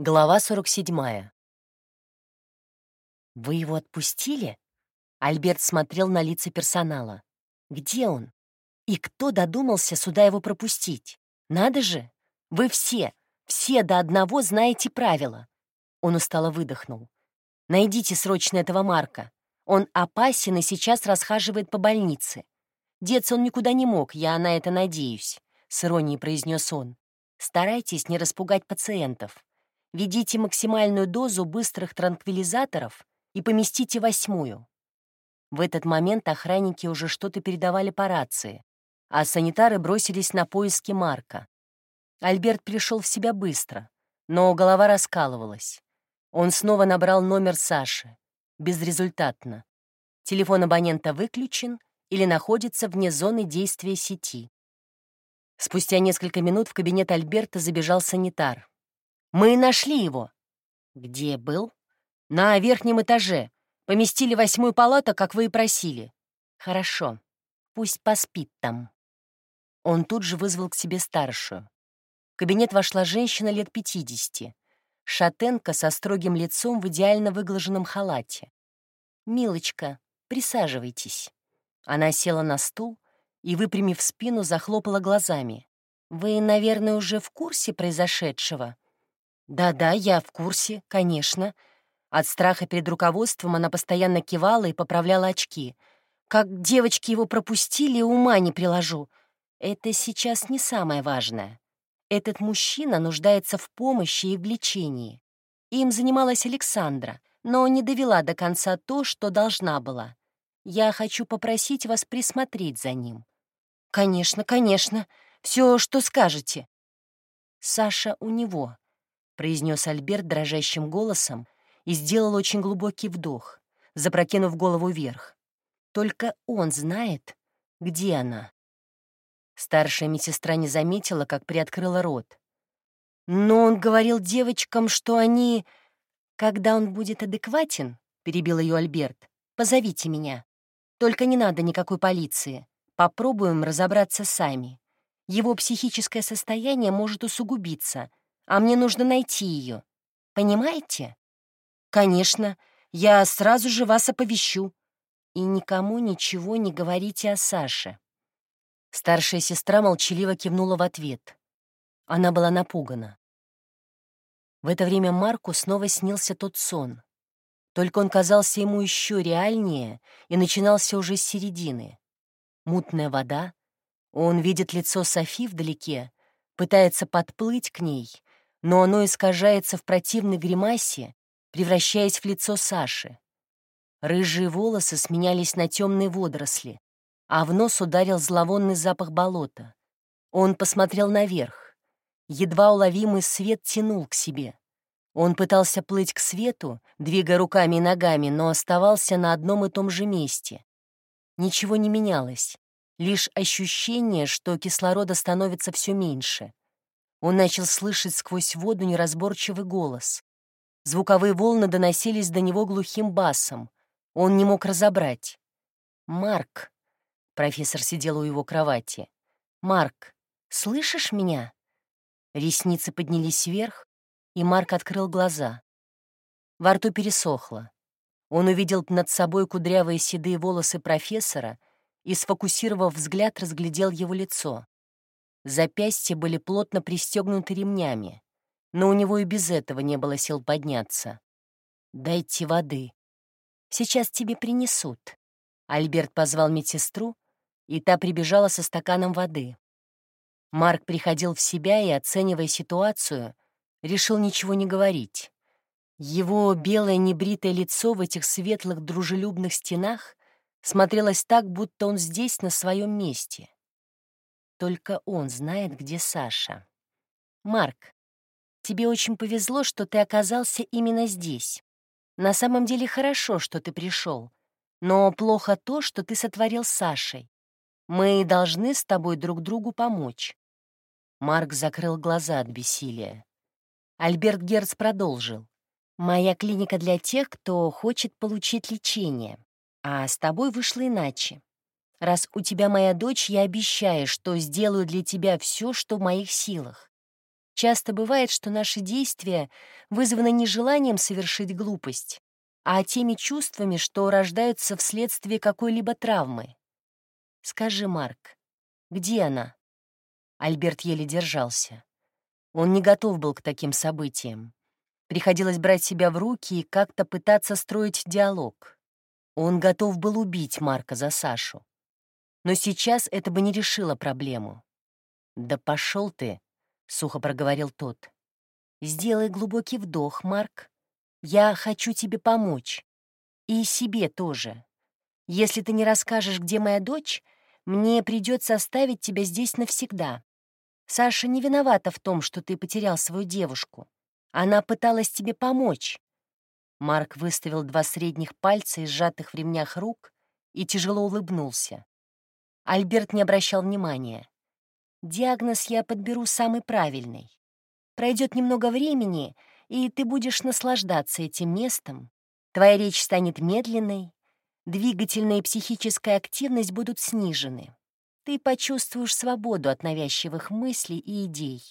Глава 47. «Вы его отпустили?» Альберт смотрел на лица персонала. «Где он? И кто додумался сюда его пропустить? Надо же! Вы все, все до одного знаете правила!» Он устало выдохнул. «Найдите срочно этого Марка. Он опасен и сейчас расхаживает по больнице. Деться он никуда не мог, я на это надеюсь», — с иронией произнес он. «Старайтесь не распугать пациентов. Введите максимальную дозу быстрых транквилизаторов и поместите восьмую. В этот момент охранники уже что-то передавали по рации, а санитары бросились на поиски Марка. Альберт пришел в себя быстро, но голова раскалывалась. Он снова набрал номер Саши. Безрезультатно. Телефон абонента выключен или находится вне зоны действия сети. Спустя несколько минут в кабинет Альберта забежал санитар. Мы нашли его. Где был? На верхнем этаже. Поместили восьмую палату, как вы и просили. Хорошо. Пусть поспит там. Он тут же вызвал к себе старшую. В кабинет вошла женщина лет пятидесяти. Шатенка со строгим лицом в идеально выглаженном халате. «Милочка, присаживайтесь». Она села на стул и, выпрямив спину, захлопала глазами. «Вы, наверное, уже в курсе произошедшего?» «Да-да, я в курсе, конечно». От страха перед руководством она постоянно кивала и поправляла очки. «Как девочки его пропустили, ума не приложу. Это сейчас не самое важное. Этот мужчина нуждается в помощи и в лечении. Им занималась Александра, но не довела до конца то, что должна была. Я хочу попросить вас присмотреть за ним». «Конечно, конечно. Все, что скажете». Саша у него произнес Альберт дрожащим голосом и сделал очень глубокий вдох, запрокинув голову вверх. Только он знает, где она. Старшая медсестра не заметила, как приоткрыла рот. Но он говорил девочкам, что они... Когда он будет адекватен, перебил ее Альберт, позовите меня. Только не надо никакой полиции. Попробуем разобраться сами. Его психическое состояние может усугубиться, а мне нужно найти ее. Понимаете? Конечно, я сразу же вас оповещу. И никому ничего не говорите о Саше. Старшая сестра молчаливо кивнула в ответ. Она была напугана. В это время Марку снова снился тот сон. Только он казался ему еще реальнее и начинался уже с середины. Мутная вода, он видит лицо Софи вдалеке, пытается подплыть к ней, но оно искажается в противной гримасе, превращаясь в лицо Саши. Рыжие волосы сменялись на темные водоросли, а в нос ударил зловонный запах болота. Он посмотрел наверх. Едва уловимый свет тянул к себе. Он пытался плыть к свету, двигая руками и ногами, но оставался на одном и том же месте. Ничего не менялось, лишь ощущение, что кислорода становится все меньше. Он начал слышать сквозь воду неразборчивый голос. Звуковые волны доносились до него глухим басом. Он не мог разобрать. «Марк», — профессор сидел у его кровати, — «Марк, слышишь меня?» Ресницы поднялись вверх, и Марк открыл глаза. Во рту пересохло. Он увидел над собой кудрявые седые волосы профессора и, сфокусировав взгляд, разглядел его лицо. Запястья были плотно пристегнуты ремнями, но у него и без этого не было сил подняться. «Дайте воды. Сейчас тебе принесут». Альберт позвал медсестру, и та прибежала со стаканом воды. Марк приходил в себя и, оценивая ситуацию, решил ничего не говорить. Его белое небритое лицо в этих светлых дружелюбных стенах смотрелось так, будто он здесь, на своем месте. Только он знает, где Саша. Марк, тебе очень повезло, что ты оказался именно здесь. На самом деле хорошо, что ты пришел. Но плохо то, что ты сотворил с Сашей. Мы должны с тобой друг другу помочь. Марк закрыл глаза от бессилия. Альберт Герц продолжил. «Моя клиника для тех, кто хочет получить лечение. А с тобой вышло иначе. Раз у тебя моя дочь, я обещаю, что сделаю для тебя все, что в моих силах. Часто бывает, что наши действия вызваны не желанием совершить глупость, а теми чувствами, что рождаются вследствие какой-либо травмы. Скажи, Марк, где она? Альберт еле держался. Он не готов был к таким событиям. Приходилось брать себя в руки и как-то пытаться строить диалог. Он готов был убить Марка за Сашу. Но сейчас это бы не решило проблему. «Да пошел ты», — сухо проговорил тот. «Сделай глубокий вдох, Марк. Я хочу тебе помочь. И себе тоже. Если ты не расскажешь, где моя дочь, мне придется оставить тебя здесь навсегда. Саша не виновата в том, что ты потерял свою девушку. Она пыталась тебе помочь». Марк выставил два средних пальца из сжатых в ремнях рук и тяжело улыбнулся. Альберт не обращал внимания. «Диагноз я подберу самый правильный. Пройдет немного времени, и ты будешь наслаждаться этим местом. Твоя речь станет медленной, двигательная и психическая активность будут снижены ты почувствуешь свободу от навязчивых мыслей и идей.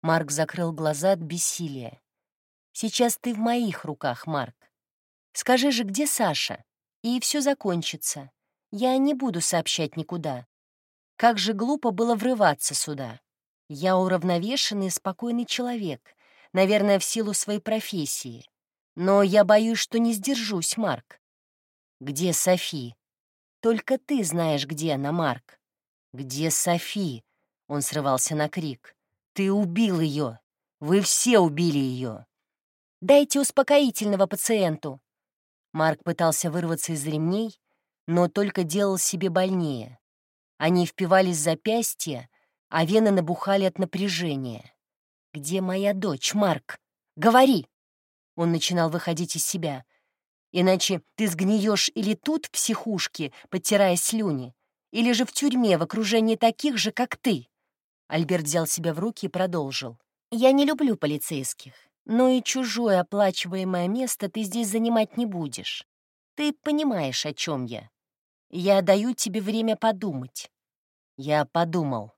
Марк закрыл глаза от бессилия. «Сейчас ты в моих руках, Марк. Скажи же, где Саша? И все закончится. Я не буду сообщать никуда. Как же глупо было врываться сюда. Я уравновешенный и спокойный человек, наверное, в силу своей профессии. Но я боюсь, что не сдержусь, Марк. Где Софи? Только ты знаешь, где она, Марк. Где Софи? Он срывался на крик. Ты убил ее. Вы все убили ее. Дайте успокоительного пациенту. Марк пытался вырваться из ремней, но только делал себе больнее. Они впивались в запястья, а вены набухали от напряжения. «Где моя дочь, Марк? Говори!» Он начинал выходить из себя. Иначе ты сгниешь или тут, в психушке, подтирая слюни, или же в тюрьме в окружении таких же, как ты. Альберт взял себя в руки и продолжил. «Я не люблю полицейских, но и чужое оплачиваемое место ты здесь занимать не будешь. Ты понимаешь, о чем я. Я даю тебе время подумать». Я подумал.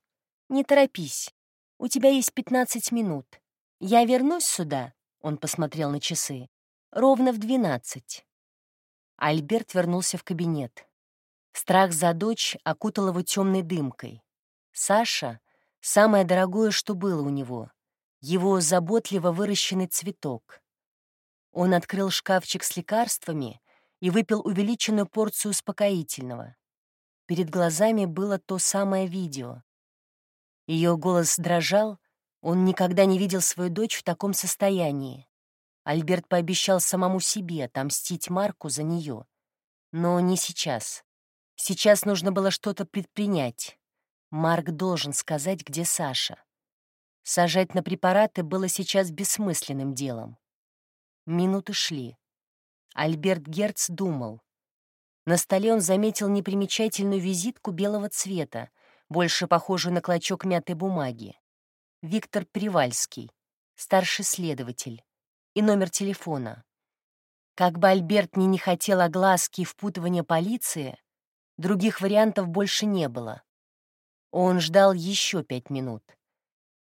«Не торопись. У тебя есть 15 минут. Я вернусь сюда», — он посмотрел на часы, — «ровно в 12. Альберт вернулся в кабинет. Страх за дочь окутал его темной дымкой. Саша — самое дорогое, что было у него. Его заботливо выращенный цветок. Он открыл шкафчик с лекарствами и выпил увеличенную порцию успокоительного. Перед глазами было то самое видео. Ее голос дрожал, он никогда не видел свою дочь в таком состоянии. Альберт пообещал самому себе отомстить Марку за нее. Но не сейчас. Сейчас нужно было что-то предпринять. Марк должен сказать, где Саша. Сажать на препараты было сейчас бессмысленным делом. Минуты шли. Альберт Герц думал. На столе он заметил непримечательную визитку белого цвета, больше похожую на клочок мятой бумаги. Виктор Привальский, старший следователь и номер телефона. Как бы Альберт ни не хотел огласки и впутывания полиции, других вариантов больше не было. Он ждал еще пять минут.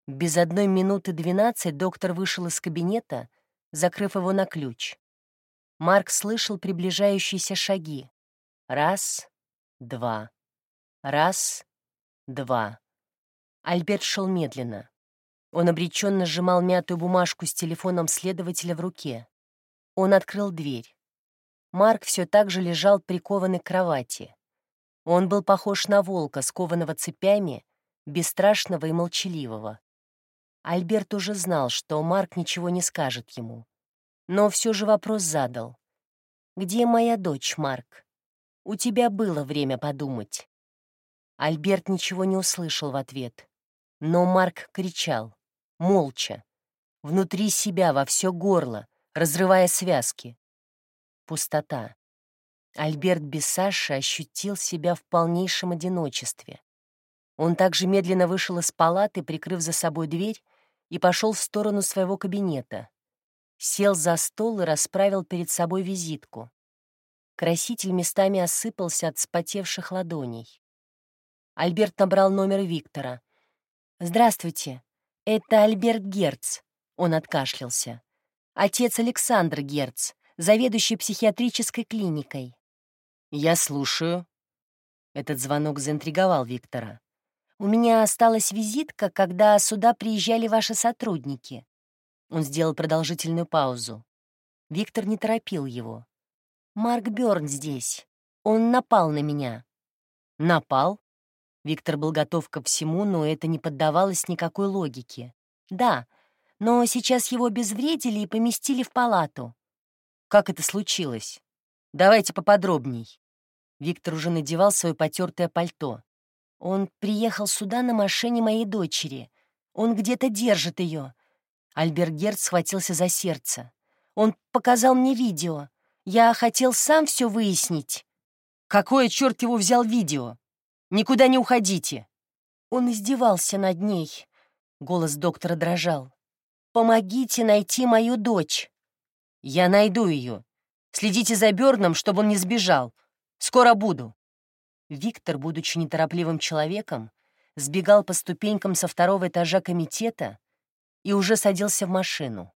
Без одной минуты двенадцать доктор вышел из кабинета, закрыв его на ключ. Марк слышал приближающиеся шаги. Раз, два. Раз, два. Альберт шел медленно. Он обреченно сжимал мятую бумажку с телефоном следователя в руке. Он открыл дверь. Марк все так же лежал прикованный к кровати. Он был похож на волка, скованного цепями, бесстрашного и молчаливого. Альберт уже знал, что Марк ничего не скажет ему. Но все же вопрос задал. «Где моя дочь, Марк? У тебя было время подумать». Альберт ничего не услышал в ответ. Но Марк кричал молча, внутри себя, во все горло, разрывая связки. Пустота. Альберт без Саши ощутил себя в полнейшем одиночестве. Он также медленно вышел из палаты, прикрыв за собой дверь, и пошел в сторону своего кабинета. Сел за стол и расправил перед собой визитку. Краситель местами осыпался от спотевших ладоней. Альберт набрал номер Виктора. «Здравствуйте. «Это Альберт Герц», — он откашлялся. «Отец Александр Герц, заведующий психиатрической клиникой». «Я слушаю». Этот звонок заинтриговал Виктора. «У меня осталась визитка, когда сюда приезжали ваши сотрудники». Он сделал продолжительную паузу. Виктор не торопил его. «Марк Бёрн здесь. Он напал на меня». «Напал?» Виктор был готов ко всему, но это не поддавалось никакой логике. «Да, но сейчас его обезвредили и поместили в палату». «Как это случилось? Давайте поподробней». Виктор уже надевал свое потертое пальто. «Он приехал сюда на машине моей дочери. Он где-то держит ее. Альберт Герц схватился за сердце. Он показал мне видео. Я хотел сам все выяснить. Какое черт его взял видео? Никуда не уходите. Он издевался над ней. Голос доктора дрожал. «Помогите найти мою дочь». «Я найду ее. Следите за Бёрном, чтобы он не сбежал. Скоро буду». Виктор, будучи неторопливым человеком, сбегал по ступенькам со второго этажа комитета и уже садился в машину.